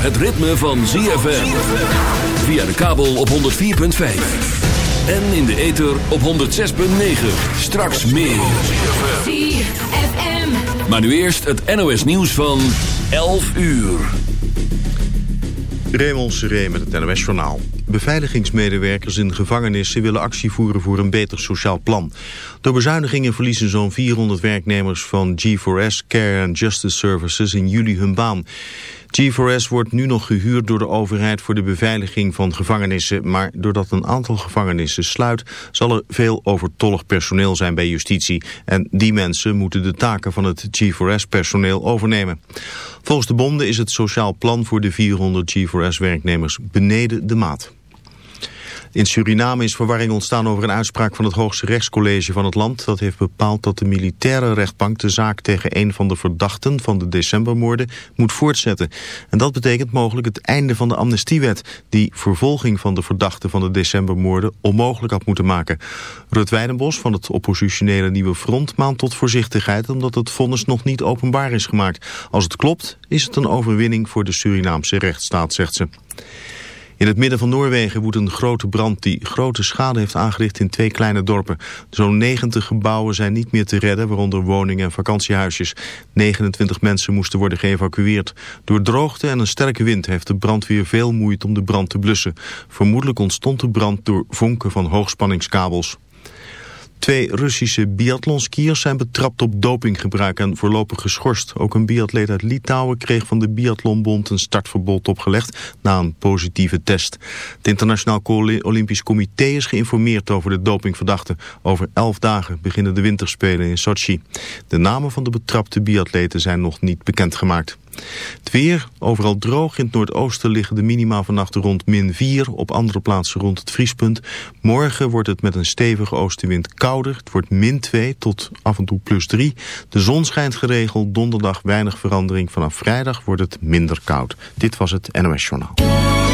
het ritme van ZFM. Via de kabel op 104.5. En in de ether op 106.9. Straks meer. ZFM. Maar nu eerst het NOS nieuws van 11 uur. Raymond Seré met het NOS Journaal. Beveiligingsmedewerkers in gevangenissen willen actie voeren voor een beter sociaal plan. Door bezuinigingen verliezen zo'n 400 werknemers van G4S Care and Justice Services in juli hun baan. G4S wordt nu nog gehuurd door de overheid voor de beveiliging van gevangenissen. Maar doordat een aantal gevangenissen sluit, zal er veel overtollig personeel zijn bij justitie. En die mensen moeten de taken van het G4S-personeel overnemen. Volgens de bonden is het sociaal plan voor de 400 G4S-werknemers beneden de maat. In Suriname is verwarring ontstaan over een uitspraak van het hoogste rechtscollege van het land. Dat heeft bepaald dat de militaire rechtbank de zaak tegen een van de verdachten van de decembermoorden moet voortzetten. En dat betekent mogelijk het einde van de amnestiewet die vervolging van de verdachten van de decembermoorden onmogelijk had moeten maken. Rut Weidenbos van het oppositionele Nieuwe Front maand tot voorzichtigheid omdat het vonnis nog niet openbaar is gemaakt. Als het klopt is het een overwinning voor de Surinaamse rechtsstaat, zegt ze. In het midden van Noorwegen woedt een grote brand die grote schade heeft aangericht in twee kleine dorpen. Zo'n 90 gebouwen zijn niet meer te redden, waaronder woningen en vakantiehuisjes. 29 mensen moesten worden geëvacueerd. Door droogte en een sterke wind heeft de brandweer veel moeite om de brand te blussen. Vermoedelijk ontstond de brand door vonken van hoogspanningskabels. Twee Russische biathlonskiers zijn betrapt op dopinggebruik en voorlopig geschorst. Ook een biatleet uit Litouwen kreeg van de Biathlonbond een startverbod opgelegd na een positieve test. Het Internationaal Olympisch Comité is geïnformeerd over de dopingverdachten. Over elf dagen beginnen de winterspelen in Sochi. De namen van de betrapte biatleten zijn nog niet bekendgemaakt. Het weer, overal droog. In het noordoosten liggen de minima vannacht rond min 4. Op andere plaatsen rond het vriespunt. Morgen wordt het met een stevige oostenwind kouder. Het wordt min 2 tot af en toe plus 3. De zon schijnt geregeld. Donderdag weinig verandering. Vanaf vrijdag wordt het minder koud. Dit was het NOS Journaal.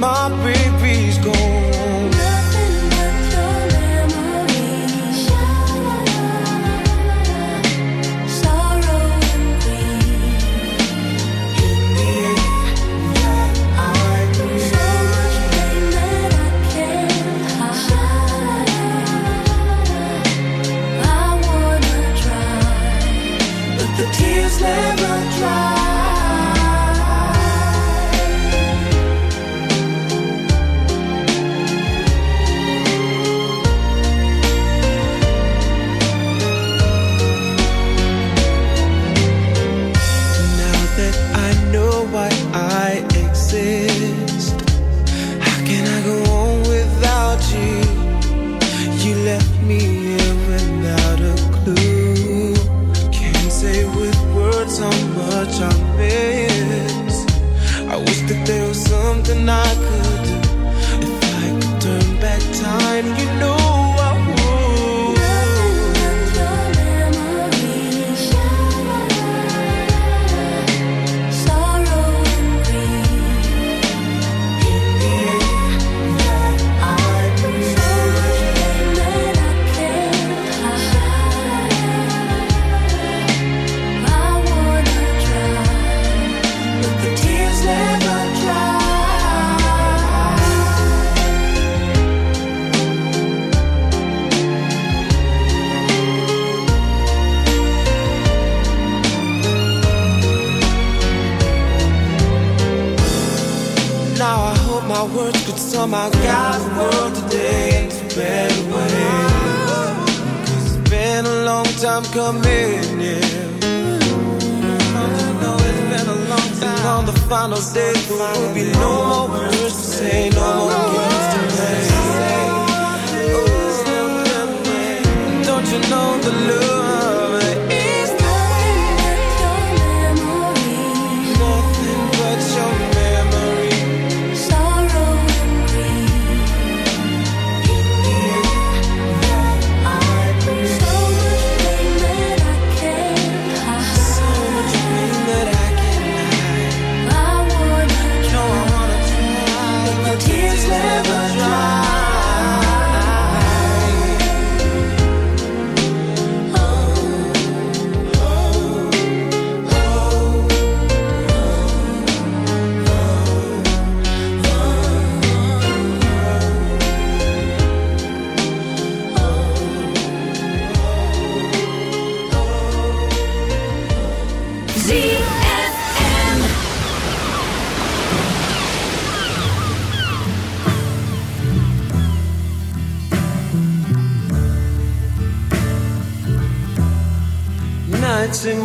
my baby's gone. in, yeah. Know it's been a long time. on the final day, there will be no more words to say, no more words to play. Don't you know the love?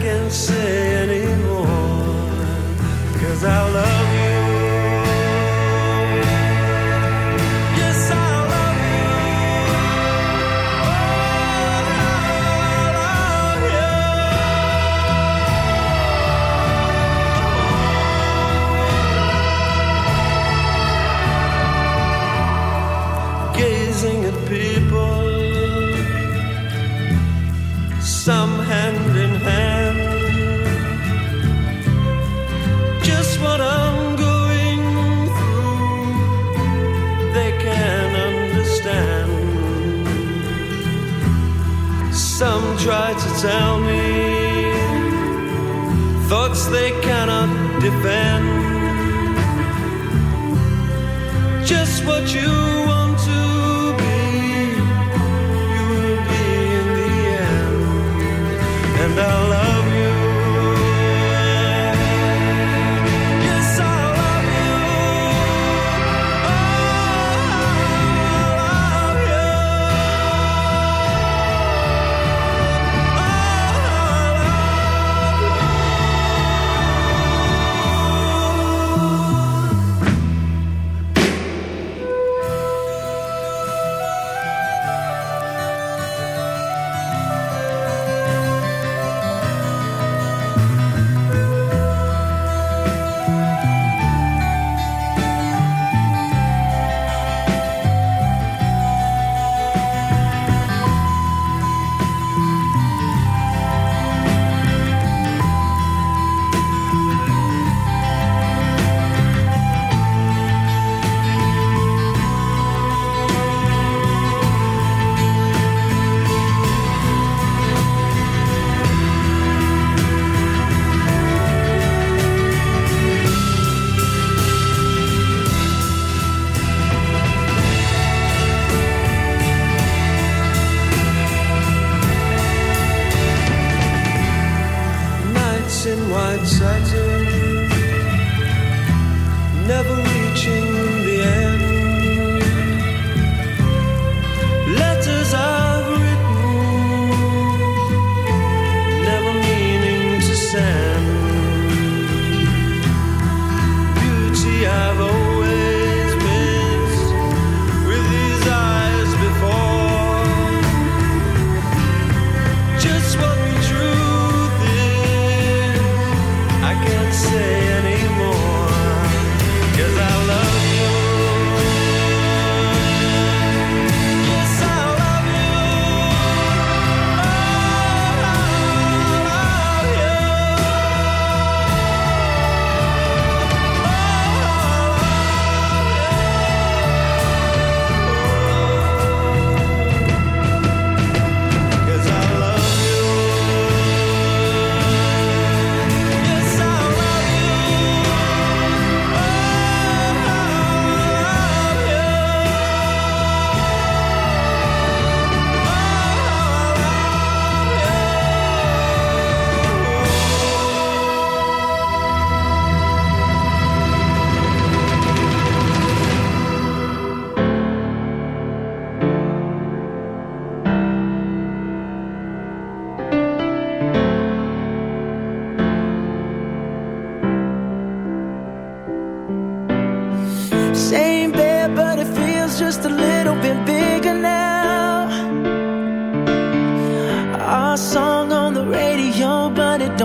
I can say anymore. Cause I love you.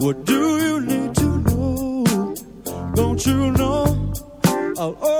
What do you need to know? Don't you know? I'll